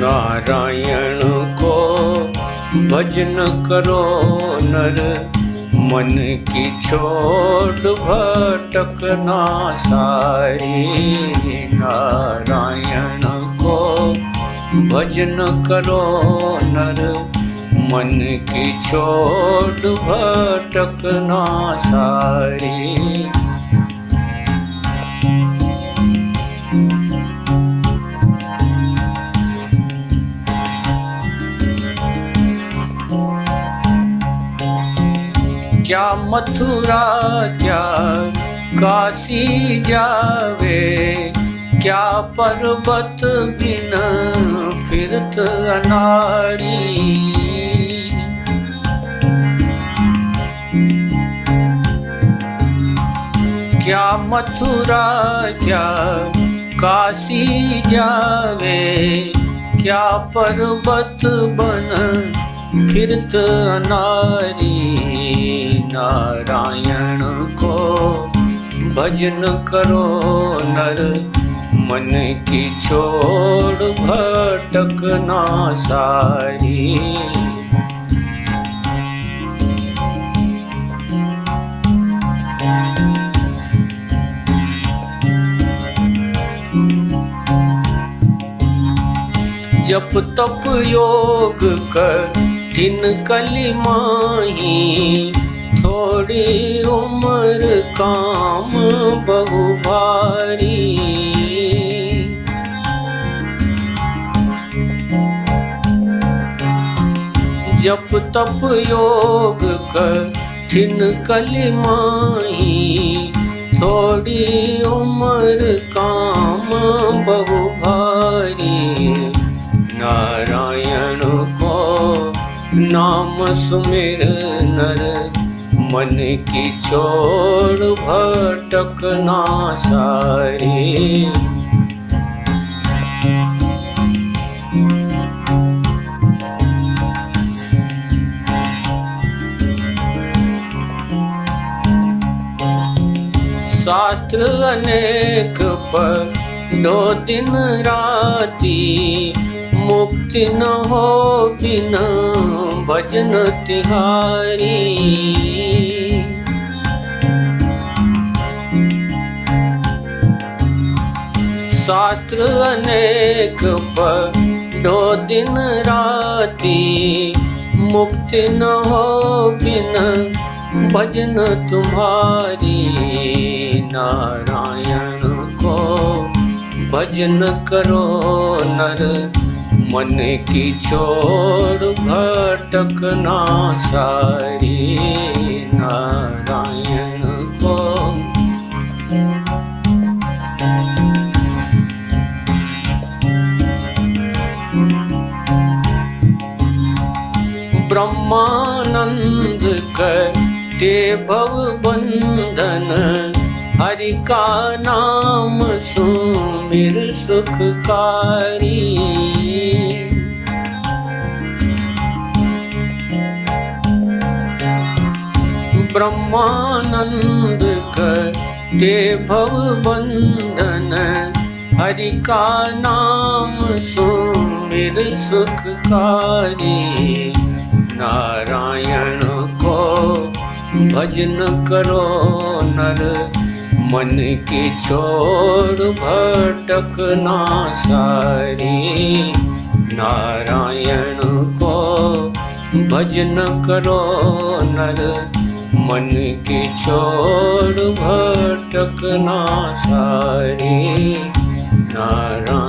नारायण को भजन करो नर, मन की छोड़ भटकना सारी। नारायण को भजन करो नर, मन की छोड़ भटकना सारी। क्या मथुरा, क्या काशी जावे? क्या पर्वत बिन फिरत अनाड़ी क्या मथुरा, क्या काशी जावे? क्या पर्वत बन फिरत अनारी? नारायण को भजन करो नर मन की छोड़ भटकना सारी। जप तप योग कठिन कली माही। थोड़ी उम्र काम बहु भारी। जप तप योग कठिन कली माही थोड़ी उम्र काम बहु भारी। नारायण को नाम सुमिर नर मन की छोड़ भटकना सारी। शास्त्र अनेक पर दो दिन राती मुक्ति न हो बिना भजन तिहारी। शास्त्र अनेक दो दिन राती, मुक्ति न हो बिना भजन तुम्हारी। नारायण को भजन करो नर मन की छोड़ भटकना सारी नारायण को। ब्रह्मानंद करते भव बंधन, हरि का नाम सुमिर सुखकारी। ब्रह्मानंद करते भव बंधन हरि का नाम सुमिर सुखकारी। नारायण को भजन करो नर। मन की छोड़ भटकना सारी। नारायण को भजन करो नर। मन की छोड़ भटकना सारी। नारायण